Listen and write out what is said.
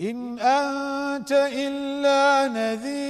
إن أنت إلا نذير